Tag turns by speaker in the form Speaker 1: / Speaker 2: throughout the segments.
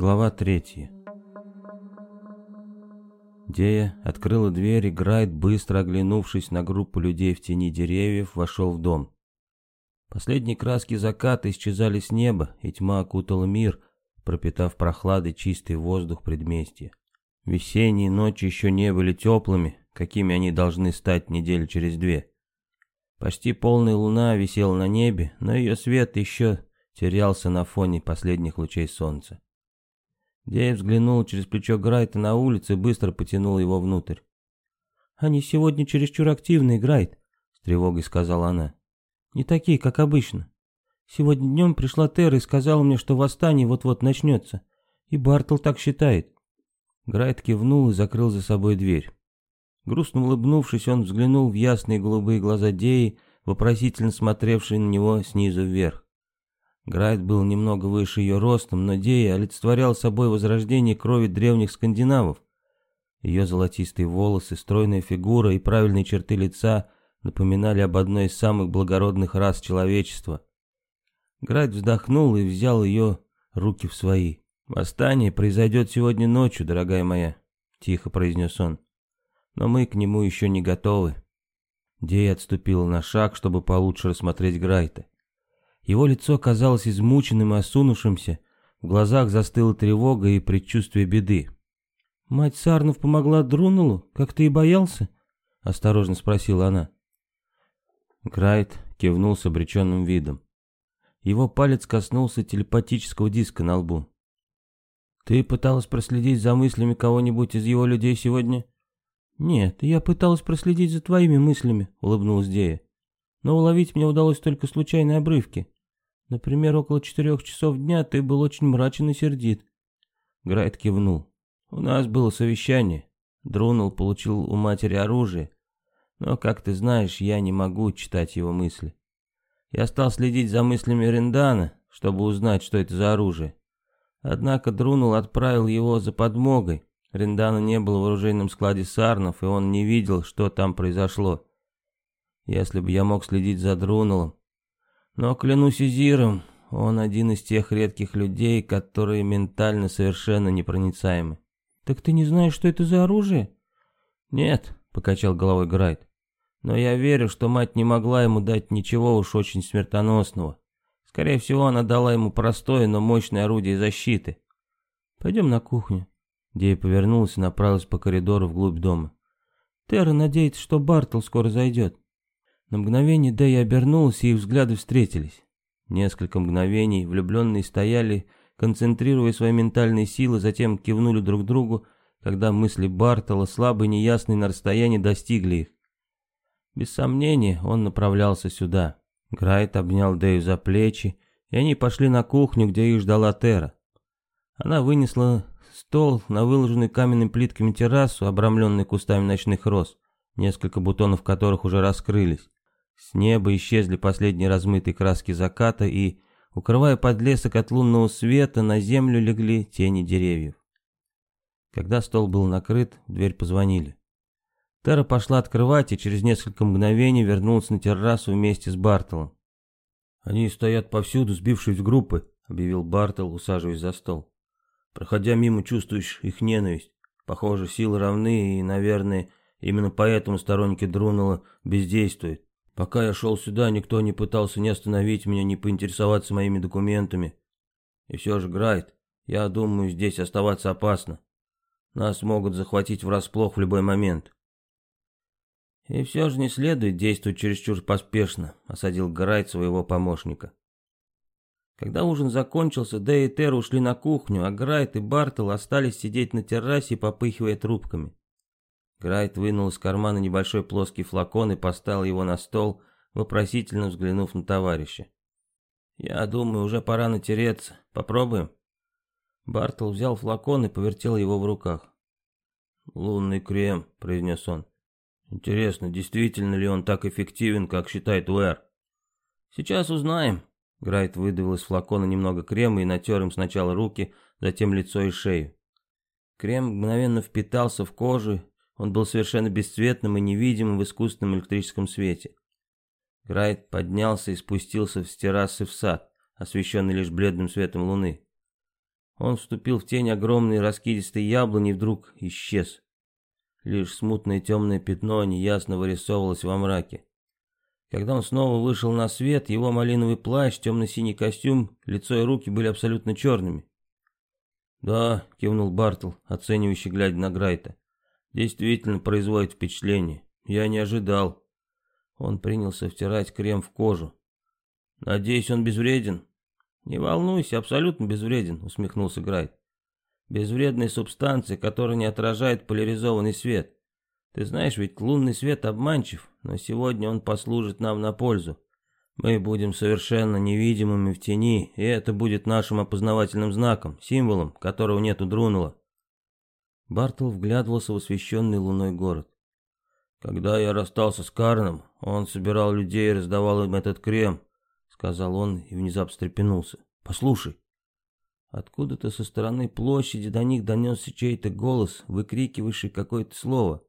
Speaker 1: Глава третья. Дея открыла дверь, и Грайт, быстро оглянувшись на группу людей в тени деревьев, вошел в дом. Последние краски заката исчезали с неба, и тьма окутала мир, пропитав прохладой чистый воздух предместья. Весенние ночи еще не были теплыми, какими они должны стать неделю через две. Почти полная луна висела на небе, но ее свет еще терялся на фоне последних лучей солнца. Дея взглянул через плечо Грайта на улицу и быстро потянул его внутрь. «Они сегодня чересчур активны, Грайт», — с тревогой сказала она. «Не такие, как обычно. Сегодня днем пришла Тера и сказала мне, что восстание вот-вот начнется. И Бартл так считает». Грайт кивнул и закрыл за собой дверь. Грустно улыбнувшись, он взглянул в ясные голубые глаза Деи, вопросительно смотревшие на него снизу вверх. Грайт был немного выше ее ростом, но Дея олицетворял собой возрождение крови древних скандинавов. Ее золотистые волосы, стройная фигура и правильные черты лица напоминали об одной из самых благородных рас человечества. Грайт вздохнул и взял ее руки в свои. «Восстание произойдет сегодня ночью, дорогая моя», — тихо произнес он. «Но мы к нему еще не готовы». Дея отступила на шаг, чтобы получше рассмотреть Грайта. Его лицо казалось измученным и осунувшимся, в глазах застыла тревога и предчувствие беды. «Мать Сарнов помогла Друнулу, как ты и боялся?» — осторожно спросила она. Грайт кивнул с обреченным видом. Его палец коснулся телепатического диска на лбу. «Ты пыталась проследить за мыслями кого-нибудь из его людей сегодня?» «Нет, я пыталась проследить за твоими мыслями», — улыбнулась Дея. «Но уловить мне удалось только случайные обрывки. Например, около четырех часов дня ты был очень мрачен и сердит. Грайт кивнул. У нас было совещание. Друнул получил у матери оружие. Но, как ты знаешь, я не могу читать его мысли. Я стал следить за мыслями Рендана, чтобы узнать, что это за оружие. Однако Друнул отправил его за подмогой. Рендана не было в оружейном складе Сарнов, и он не видел, что там произошло. Если бы я мог следить за Друнулом, но клянусь Изиром, он один из тех редких людей, которые ментально совершенно непроницаемы. Так ты не знаешь, что это за оружие? Нет, покачал головой Грайт. Но я верю, что мать не могла ему дать ничего уж очень смертоносного. Скорее всего, она дала ему простое, но мощное орудие защиты. Пойдем на кухню. Дея повернулась и направилась по коридору вглубь дома. Терра надеется, что Бартл скоро зайдет. На мгновение Дэя обернулась, и их взгляды встретились. Несколько мгновений влюбленные стояли, концентрируя свои ментальные силы, затем кивнули друг другу, когда мысли Бартола, слабые и неясные на расстоянии, достигли их. Без сомнения, он направлялся сюда. Грайт обнял Дэю за плечи, и они пошли на кухню, где их ждала Тера. Она вынесла стол на выложенную каменными плитками террасу, обрамленный кустами ночных роз, несколько бутонов которых уже раскрылись. С неба исчезли последние размытые краски заката, и, укрывая подлесок от лунного света, на землю легли тени деревьев. Когда стол был накрыт, в дверь позвонили. Тера пошла открывать и через несколько мгновений вернулась на террасу вместе с Бартолом. «Они стоят повсюду, сбившись в группы», — объявил Бартол, усаживаясь за стол. «Проходя мимо, чувствуешь их ненависть. Похоже, силы равны, и, наверное, именно поэтому сторонники Друнела бездействуют. Пока я шел сюда, никто не пытался ни остановить меня, ни поинтересоваться моими документами. И все же, Грайт, я думаю, здесь оставаться опасно. Нас могут захватить врасплох в любой момент. И все же не следует действовать чересчур поспешно, осадил Грайт своего помощника. Когда ужин закончился, Дэй и Тер ушли на кухню, а Грайт и Бартл остались сидеть на террасе, попыхивая трубками. Грайт вынул из кармана небольшой плоский флакон и поставил его на стол, вопросительно взглянув на товарища. «Я думаю, уже пора натереться. Попробуем?» Бартл взял флакон и повертел его в руках. «Лунный крем», — произнес он. «Интересно, действительно ли он так эффективен, как считает Уэр?» «Сейчас узнаем». Грайт выдавил из флакона немного крема и натер им сначала руки, затем лицо и шею. Крем мгновенно впитался в кожу он был совершенно бесцветным и невидимым в искусственном электрическом свете. Грайт поднялся и спустился с террасы в сад, освещенный лишь бледным светом луны. Он вступил в тень огромной раскидистой яблони и вдруг исчез. Лишь смутное темное пятно неясно вырисовывалось во мраке. Когда он снова вышел на свет, его малиновый плащ, темно-синий костюм, лицо и руки были абсолютно черными. «Да», — кивнул Бартл, оценивающий, глядя на Грайта. «Действительно производит впечатление. Я не ожидал». Он принялся втирать крем в кожу. «Надеюсь, он безвреден?» «Не волнуйся, абсолютно безвреден», — усмехнулся Грайт. «Безвредная субстанция, которая не отражает поляризованный свет. Ты знаешь, ведь лунный свет обманчив, но сегодня он послужит нам на пользу. Мы будем совершенно невидимыми в тени, и это будет нашим опознавательным знаком, символом, которого нет у Друнула. Бартл вглядывался в освещенный луной город. «Когда я расстался с Карном, он собирал людей и раздавал им этот крем», — сказал он и внезапно встрепенулся. «Послушай». Откуда-то со стороны площади до них донесся чей-то голос, выкрикивающий какое-то слово.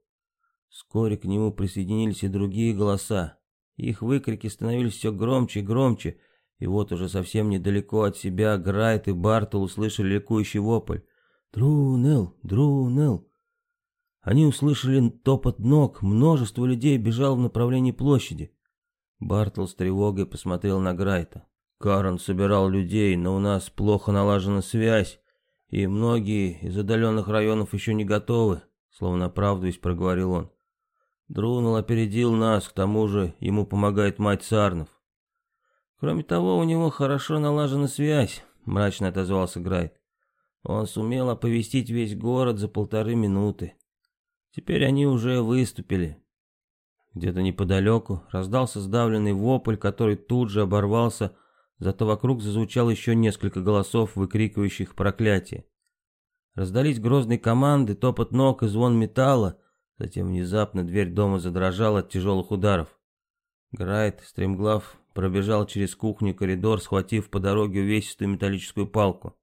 Speaker 1: Вскоре к нему присоединились и другие голоса. Их выкрики становились все громче и громче, и вот уже совсем недалеко от себя Грайт и Бартл услышали ликующий вопль. «Друнел! Друнел!» Они услышали топот ног, множество людей бежало в направлении площади. Бартл с тревогой посмотрел на Грайта. Карен собирал людей, но у нас плохо налажена связь, и многие из отдаленных районов еще не готовы, словно оправдываясь, проговорил он. Друнул опередил нас, к тому же ему помогает мать Сарнов. Кроме того, у него хорошо налажена связь, мрачно отозвался Грайт. Он сумел оповестить весь город за полторы минуты. Теперь они уже выступили. Где-то неподалеку раздался сдавленный вопль, который тут же оборвался, зато вокруг зазвучало еще несколько голосов, выкрикивающих проклятие. Раздались грозные команды, топот ног и звон металла, Затем внезапно дверь дома задрожала от тяжелых ударов. Грайт, стремглав, пробежал через кухню коридор, схватив по дороге увесистую металлическую палку.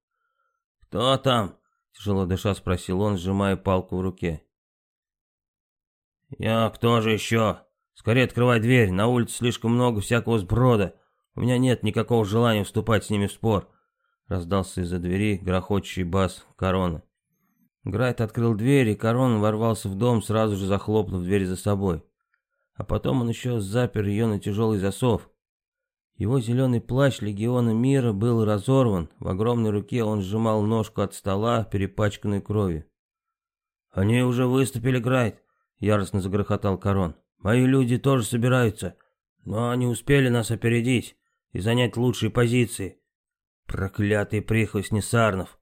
Speaker 1: «Кто там?» — тяжело дыша спросил он, сжимая палку в руке. «Я кто же еще? Скорее открывай дверь, на улице слишком много всякого сброда. У меня нет никакого желания вступать с ними в спор», — раздался из-за двери грохочущий бас корона. Грайт открыл дверь, и Корон ворвался в дом, сразу же захлопнув дверь за собой. А потом он еще запер ее на тяжелый засов. Его зеленый плащ легиона мира был разорван, в огромной руке он сжимал ножку от стола, перепачканную кровью. «Они уже выступили, Грайт!» — яростно загрохотал Корон. «Мои люди тоже собираются, но они успели нас опередить и занять лучшие позиции. Проклятый прихвостни Сарнов!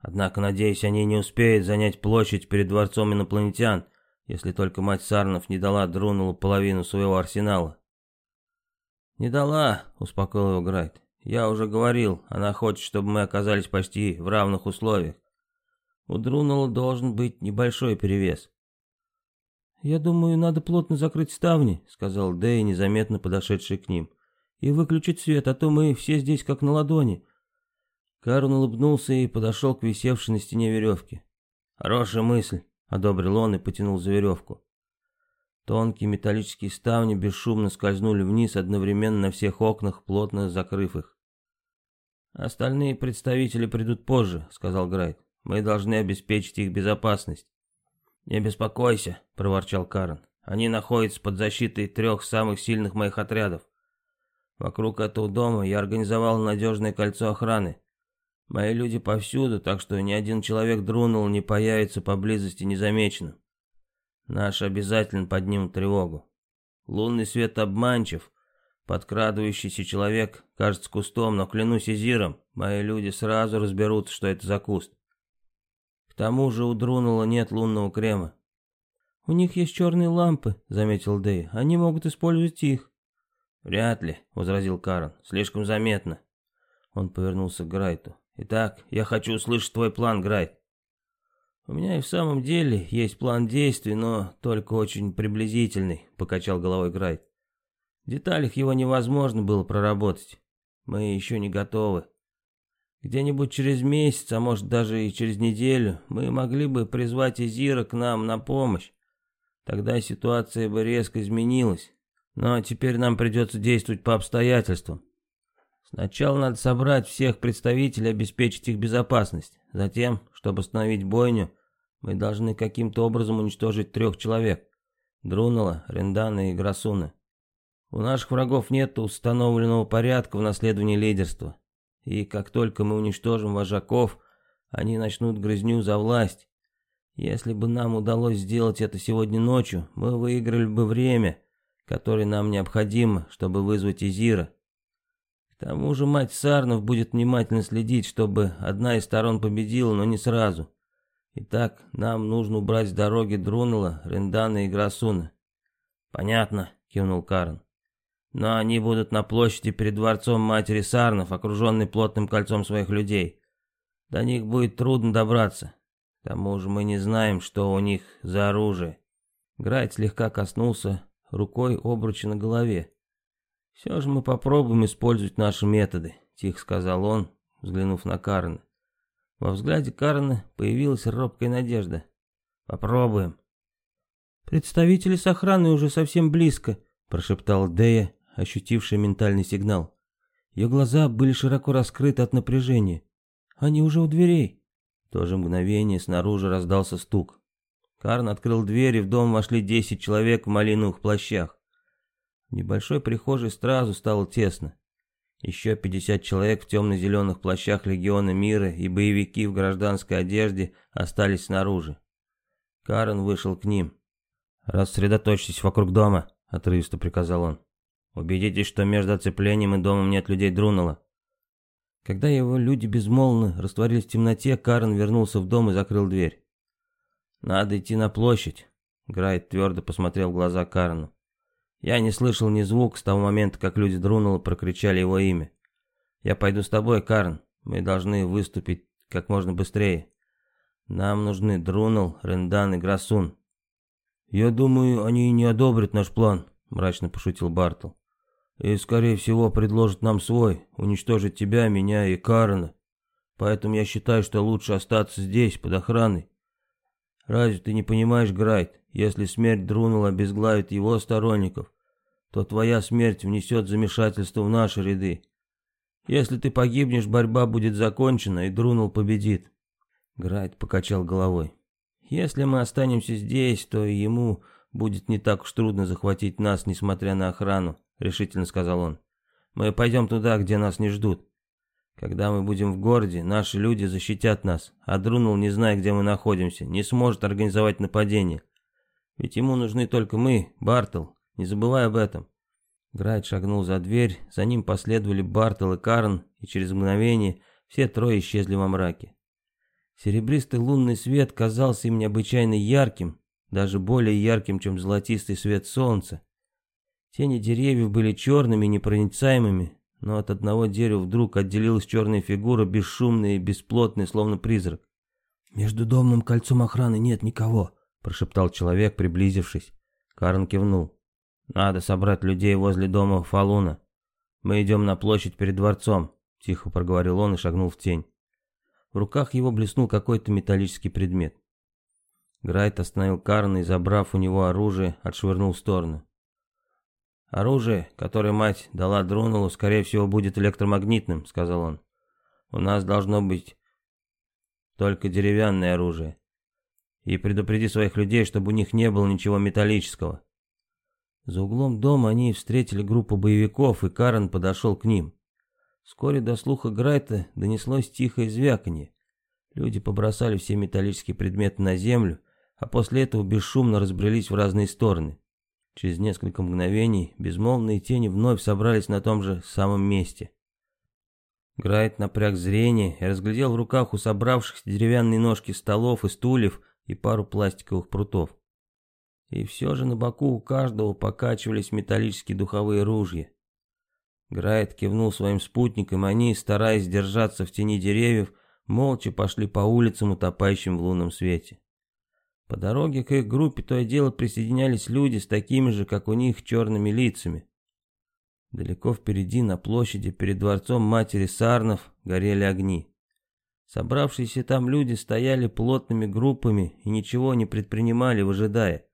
Speaker 1: Однако, надеюсь, они не успеют занять площадь перед дворцом инопланетян, если только мать Сарнов не дала Друнулу половину своего арсенала. «Не дала», — успокоил его Грайт. «Я уже говорил, она хочет, чтобы мы оказались почти в равных условиях. У Друнула должен быть небольшой перевес». «Я думаю, надо плотно закрыть ставни», — сказал Дэй, незаметно подошедший к ним. «И выключить свет, а то мы все здесь как на ладони. Карн улыбнулся и подошел к висевшей на стене веревке. «Хорошая мысль», — одобрил он и потянул за веревку. Тонкие металлические ставни бесшумно скользнули вниз одновременно на всех окнах, плотно закрыв их. «Остальные представители придут позже», — сказал Грайт. «Мы должны обеспечить их безопасность». «Не беспокойся», — проворчал Карн. «Они находятся под защитой трех самых сильных моих отрядов. Вокруг этого дома я организовал надежное кольцо охраны. Мои люди повсюду, так что ни один человек Друнул не появится поблизости незамеченным. Наши обязательно поднимут тревогу. Лунный свет обманчив. Подкрадывающийся человек кажется кустом, но клянусь Изиром, мои люди сразу разберутся, что это за куст. К тому же у Друнула нет лунного крема. «У них есть черные лампы», — заметил Дэй. «Они могут использовать их». «Вряд ли», — возразил Карен. «Слишком заметно». Он повернулся к Грайту. Итак, я хочу услышать твой план, Грайт. У меня и в самом деле есть план действий, но только очень приблизительный, покачал головой Грайт. В деталях его невозможно было проработать. Мы еще не готовы. Где-нибудь через месяц, а может даже и через неделю, мы могли бы призвать Изира к нам на помощь. Тогда ситуация бы резко изменилась. Но теперь нам придется действовать по обстоятельствам. Сначала надо собрать всех представителей обеспечить их безопасность. Затем, чтобы остановить бойню, мы должны каким-то образом уничтожить трех человек. Друнала, Рендана и Грасуна. У наших врагов нет установленного порядка в наследовании лидерства. И как только мы уничтожим вожаков, они начнут грызню за власть. Если бы нам удалось сделать это сегодня ночью, мы выиграли бы время, которое нам необходимо, чтобы вызвать Изира. К тому же мать Сарнов будет внимательно следить, чтобы одна из сторон победила, но не сразу. Итак, нам нужно убрать с дороги Друнела, Рендана и Грасуна. Понятно, кивнул Карн. Но они будут на площади перед дворцом матери Сарнов, окруженной плотным кольцом своих людей. До них будет трудно добраться. К тому же мы не знаем, что у них за оружие. Грайт слегка коснулся рукой обруча на голове. «Все же мы попробуем использовать наши методы», — тихо сказал он, взглянув на Карна. Во взгляде Карна появилась робкая надежда. «Попробуем». «Представители с охраной уже совсем близко», — прошептал Дея, ощутившая ментальный сигнал. Ее глаза были широко раскрыты от напряжения. «Они уже у дверей». В то же мгновение снаружи раздался стук. Карн открыл дверь, и в дом вошли десять человек в малиновых плащах. Небольшой прихожей сразу стало тесно. Еще 50 человек в темно-зеленых плащах Легиона Мира и боевики в гражданской одежде остались снаружи. Карен вышел к ним. «Рассредоточьтесь вокруг дома», — отрывисто приказал он. «Убедитесь, что между оцеплением и домом нет людей Друнала». Когда его люди безмолвно растворились в темноте, Карен вернулся в дом и закрыл дверь. «Надо идти на площадь», — Грайт твердо посмотрел в глаза Карену. Я не слышал ни звук с того момента, как люди Друнула прокричали его имя. Я пойду с тобой, Карн. Мы должны выступить как можно быстрее. Нам нужны Друнул, Рендан и Грасун. Я думаю, они не одобрят наш план, мрачно пошутил Бартл. И, скорее всего, предложат нам свой, уничтожить тебя, меня и Карна. Поэтому я считаю, что лучше остаться здесь, под охраной. Разве ты не понимаешь, Грайт, если смерть Друнула обезглавит его сторонников, то твоя смерть внесет замешательство в наши ряды. Если ты погибнешь, борьба будет закончена, и Друнул победит. Грайт покачал головой. Если мы останемся здесь, то ему будет не так уж трудно захватить нас, несмотря на охрану, решительно сказал он. Мы пойдем туда, где нас не ждут. Когда мы будем в городе, наши люди защитят нас, а Друнул, не зная, где мы находимся, не сможет организовать нападение. Ведь ему нужны только мы, Бартл, не забывай об этом. Грайт шагнул за дверь, за ним последовали Бартл и Карн, и через мгновение все трое исчезли во мраке. Серебристый лунный свет казался им необычайно ярким, даже более ярким, чем золотистый свет солнца. Тени деревьев были черными и непроницаемыми, но от одного дерева вдруг отделилась черная фигура, бесшумная и бесплотная, словно призрак. «Между домным кольцом охраны нет никого», — прошептал человек, приблизившись. Карн кивнул. «Надо собрать людей возле дома Фалуна. Мы идем на площадь перед дворцом», — тихо проговорил он и шагнул в тень. В руках его блеснул какой-то металлический предмет. Грайт остановил Карна и, забрав у него оружие, отшвырнул в сторону. «Оружие, которое мать дала Дронулу, скорее всего, будет электромагнитным», — сказал он. «У нас должно быть только деревянное оружие. И предупреди своих людей, чтобы у них не было ничего металлического. За углом дома они встретили группу боевиков, и Карен подошел к ним. Вскоре до слуха Грайта донеслось тихое звяканье. Люди побросали все металлические предметы на землю, а после этого бесшумно разбрелись в разные стороны. Через несколько мгновений безмолвные тени вновь собрались на том же самом месте. Грайт напряг зрение и разглядел в руках у собравшихся деревянные ножки столов и стульев и пару пластиковых прутов. И все же на боку у каждого покачивались металлические духовые ружья. Грайт кивнул своим спутникам, они, стараясь держаться в тени деревьев, молча пошли по улицам, утопающим в лунном свете. По дороге к их группе то и дело присоединялись люди с такими же, как у них, черными лицами. Далеко впереди, на площади, перед дворцом матери Сарнов, горели огни. Собравшиеся там люди стояли плотными группами и ничего не предпринимали, выжидая.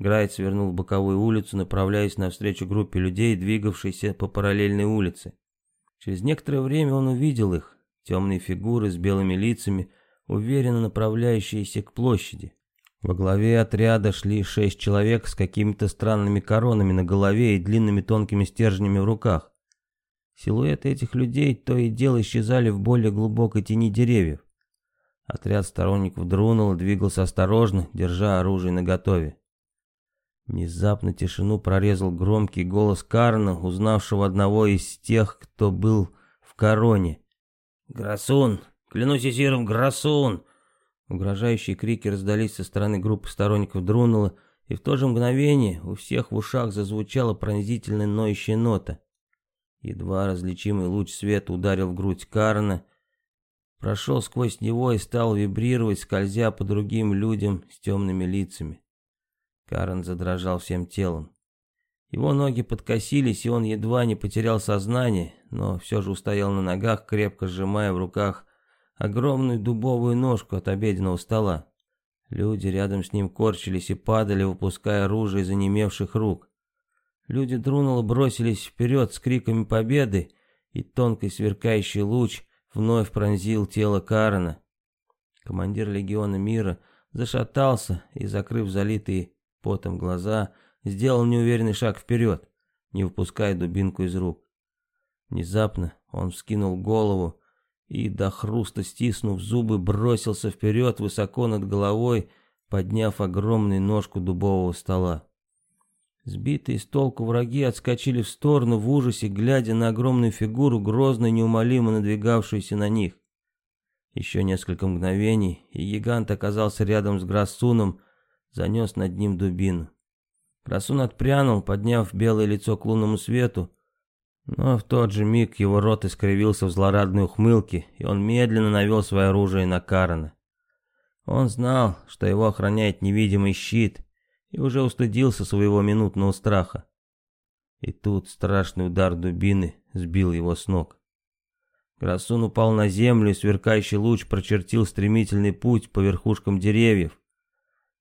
Speaker 1: Грайт свернул в боковую улицу, направляясь навстречу группе людей, двигавшейся по параллельной улице. Через некоторое время он увидел их, темные фигуры с белыми лицами, уверенно направляющиеся к площади. Во главе отряда шли шесть человек с какими-то странными коронами на голове и длинными тонкими стержнями в руках. Силуэты этих людей то и дело исчезали в более глубокой тени деревьев. Отряд сторонников Друнула двигался осторожно, держа оружие наготове. Внезапно тишину прорезал громкий голос Карна, узнавшего одного из тех, кто был в короне.
Speaker 2: «Грасун! Клянусь Изиром, Грасун!»
Speaker 1: Угрожающие крики раздались со стороны группы сторонников Друнула, и в то же мгновение у всех в ушах зазвучала пронзительная ноющая нота. Едва различимый луч света ударил в грудь Карна, прошел сквозь него и стал вибрировать, скользя по другим людям с темными лицами. Карен задрожал всем телом. Его ноги подкосились, и он едва не потерял сознание, но все же устоял на ногах, крепко сжимая в руках огромную дубовую ножку от обеденного стола. Люди рядом с ним корчились и падали, выпуская оружие из онемевших рук. Люди Друнула бросились вперед с криками победы, и тонкий сверкающий луч вновь пронзил тело Карена. Командир легиона мира зашатался и, закрыв залитые потом глаза, сделал неуверенный шаг вперед, не выпуская дубинку из рук. Внезапно он вскинул голову и, до хруста стиснув зубы, бросился вперед высоко над головой, подняв огромную ножку дубового стола. Сбитые с толку враги отскочили в сторону в ужасе, глядя на огромную фигуру, грозно и неумолимо надвигавшуюся на них. Еще несколько мгновений, и гигант оказался рядом с Грассуном, занес над ним дубину. Грассун отпрянул, подняв белое лицо к лунному свету, но в тот же миг его рот искривился в злорадной ухмылке, и он медленно навел свое оружие на Карана. Он знал, что его охраняет невидимый щит, и уже устыдился своего минутного страха. И тут страшный удар дубины сбил его с ног. Красун упал на землю, и сверкающий луч прочертил стремительный путь по верхушкам деревьев.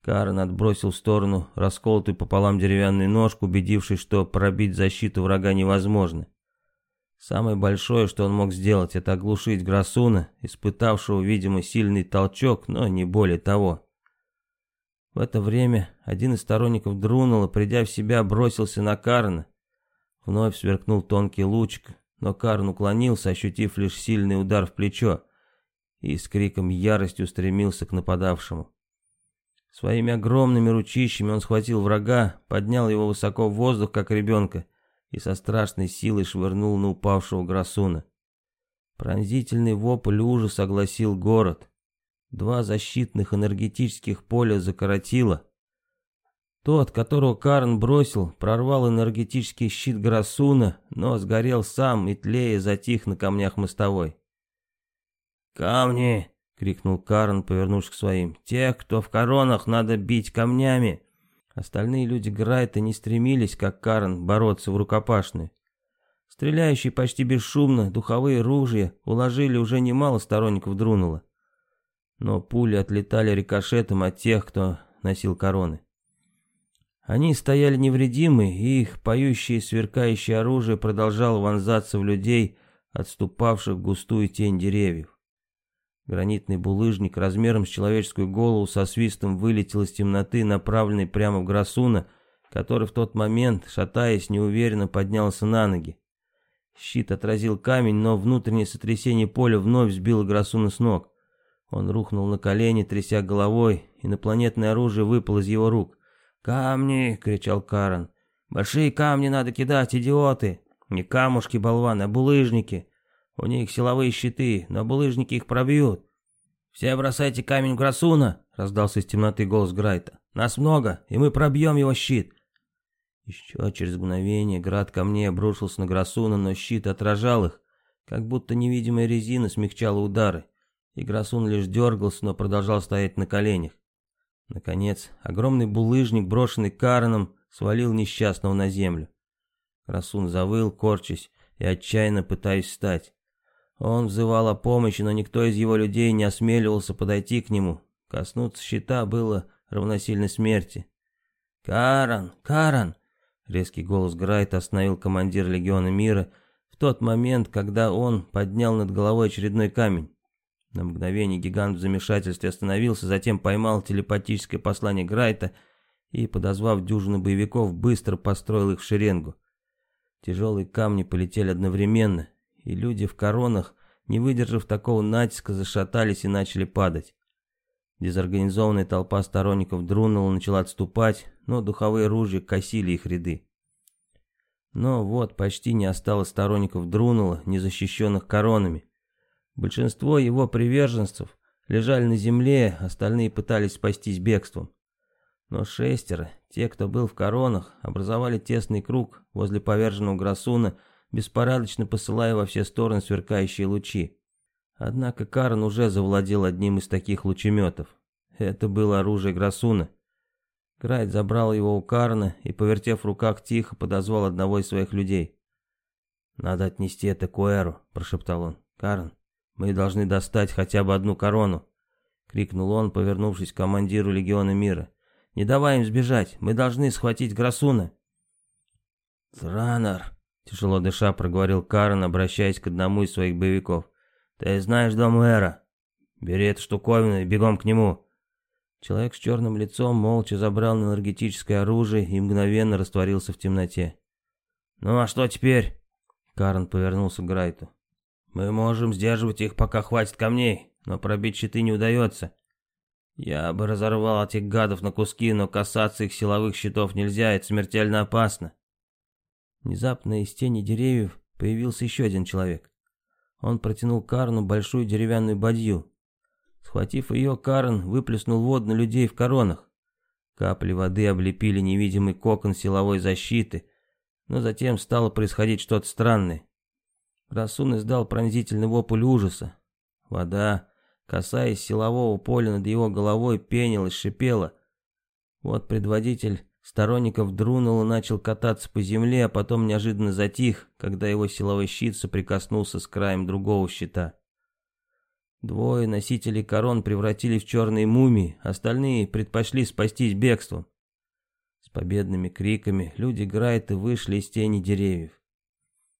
Speaker 1: Карен отбросил в сторону расколотую пополам деревянную ножку, убедившись, что пробить защиту врага невозможно. Самое большое, что он мог сделать, это оглушить Грасуна, испытавшего, видимо, сильный толчок, но не более того. В это время один из сторонников Друнула, придя в себя, бросился на Карна. Вновь сверкнул тонкий лучик, но Карн уклонился, ощутив лишь сильный удар в плечо, и с криком ярости устремился к нападавшему. Своими огромными ручищами он схватил врага, поднял его высоко в воздух, как ребенка, и со страшной силой швырнул на упавшего Грасуна. Пронзительный вопль ужаса огласил город. Два защитных энергетических поля закоротило. Тот, которого Карн бросил, прорвал энергетический щит Грасуна, но сгорел сам и тлея затих на камнях мостовой.
Speaker 2: «Камни!» — крикнул Карн, повернувшись к своим. «Тех, кто в коронах, надо бить камнями!»
Speaker 1: Остальные люди Грайта не стремились, как Карн, бороться в рукопашную. Стреляющие почти бесшумно духовые ружья уложили уже немало сторонников Друнула. Но пули отлетали рикошетом от тех, кто носил короны. Они стояли невредимы, и их поющее сверкающее оружие продолжало вонзаться в людей, отступавших в густую тень деревьев. Гранитный булыжник размером с человеческую голову со свистом вылетел из темноты, направленный прямо в Грасуна, который в тот момент, шатаясь, неуверенно поднялся на ноги. Щит отразил камень, но внутреннее сотрясение поля вновь сбило Грасуна с ног. Он рухнул на колени, тряся головой, инопланетное оружие выпало из его рук. «Камни!» — кричал Карен. «Большие камни надо кидать, идиоты! Не камушки, болваны, а булыжники! У них силовые щиты, но булыжники их пробьют. «Все бросайте камень в Грасуна!» — раздался из темноты голос Грайта. «Нас много, и мы пробьем его щит!» Еще через мгновение град камней обрушился на Грасуна, но щит отражал их, как будто невидимая резина смягчала удары, и Грасун лишь дергался, но продолжал стоять на коленях. Наконец, огромный булыжник, брошенный Кареном, свалил несчастного на землю. Грасун завыл, корчась и отчаянно пытаясь встать. Он взывал о помощи, но никто из его людей не осмеливался подойти к нему. Коснуться щита было равносильно смерти. «Каран! Каран!» Резкий голос Грайта остановил командир Легиона Мира, в тот момент, когда он поднял над головой очередной камень. На мгновение гигант в замешательстве остановился, затем поймал телепатическое послание Грайта и, подозвав дюжину боевиков, быстро построил их в шеренгу. Тяжелые камни полетели одновременно, и люди в коронах, не выдержав такого натиска, зашатались и начали падать. Дезорганизованная толпа сторонников Друннелла начала отступать, но духовые ружья косили их ряды. Но вот почти не осталось сторонников Друнелла, не защищенных коронами. Большинство его приверженцев лежали на земле, остальные пытались спастись бегством. Но шестеро, те, кто был в коронах, образовали тесный круг возле поверженного Грасуна, беспорядочно посылая во все стороны сверкающие лучи. Однако Карн уже завладел одним из таких лучеметов. Это было оружие Грасуна. Крайт забрал его у Карна и, повертев в руках, тихо подозвал одного из своих людей. «Надо отнести это к Уэру», — прошептал он. «Карн, мы должны достать хотя бы одну корону», — крикнул он, повернувшись к командиру Легиона Мира. «Не давай им сбежать, мы должны схватить Грасуна».
Speaker 2: «Зранер», — тяжело дыша проговорил Карн, обращаясь к одному из своих боевиков. «Ты знаешь дом Уэра? Бери эту штуковину и бегом к нему».
Speaker 1: Человек с черным лицом молча забрал энергетическое оружие и мгновенно растворился в темноте.
Speaker 2: «Ну а что теперь?»
Speaker 1: Карн повернулся к Грайту.
Speaker 2: «Мы можем сдерживать их, пока хватит камней, но пробить щиты не удается. Я бы разорвал этих гадов на куски, но касаться их силовых щитов нельзя, это смертельно опасно».
Speaker 1: Внезапно из тени деревьев появился еще один человек. Он протянул Карну большую деревянную бадью. Схватив ее, Карен выплеснул воду на людей в коронах. Капли воды облепили невидимый кокон силовой защиты, но затем стало происходить что-то странное. Расун издал пронзительный вопль ужаса. Вода, касаясь силового поля над его головой, пенилась, шипела. Вот предводитель сторонников Друнула начал кататься по земле, а потом неожиданно затих, когда его силовой щит соприкоснулся с краем другого щита. Двое носителей корон превратили в черные мумии, остальные предпочли спастись бегством. С победными криками люди Грайта вышли из тени деревьев.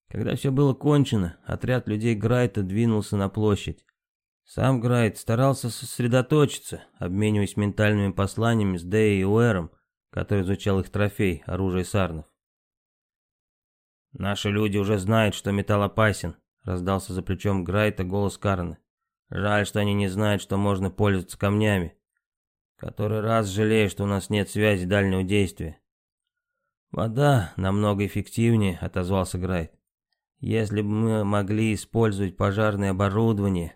Speaker 1: Когда все было кончено, отряд людей Грайта двинулся на площадь. Сам Грайт старался сосредоточиться, обмениваясь ментальными посланиями с Дэй и Уэром, который изучал их трофей, оружие сарнов.
Speaker 2: «Наши люди уже знают, что металл опасен», — раздался за плечом Грайта голос Карна. Жаль, что они не знают, что можно пользоваться камнями. Который раз жалею, что у нас нет связи дальнего действия.
Speaker 1: Вода намного эффективнее, отозвался Грайт. Если бы мы могли использовать пожарное оборудование,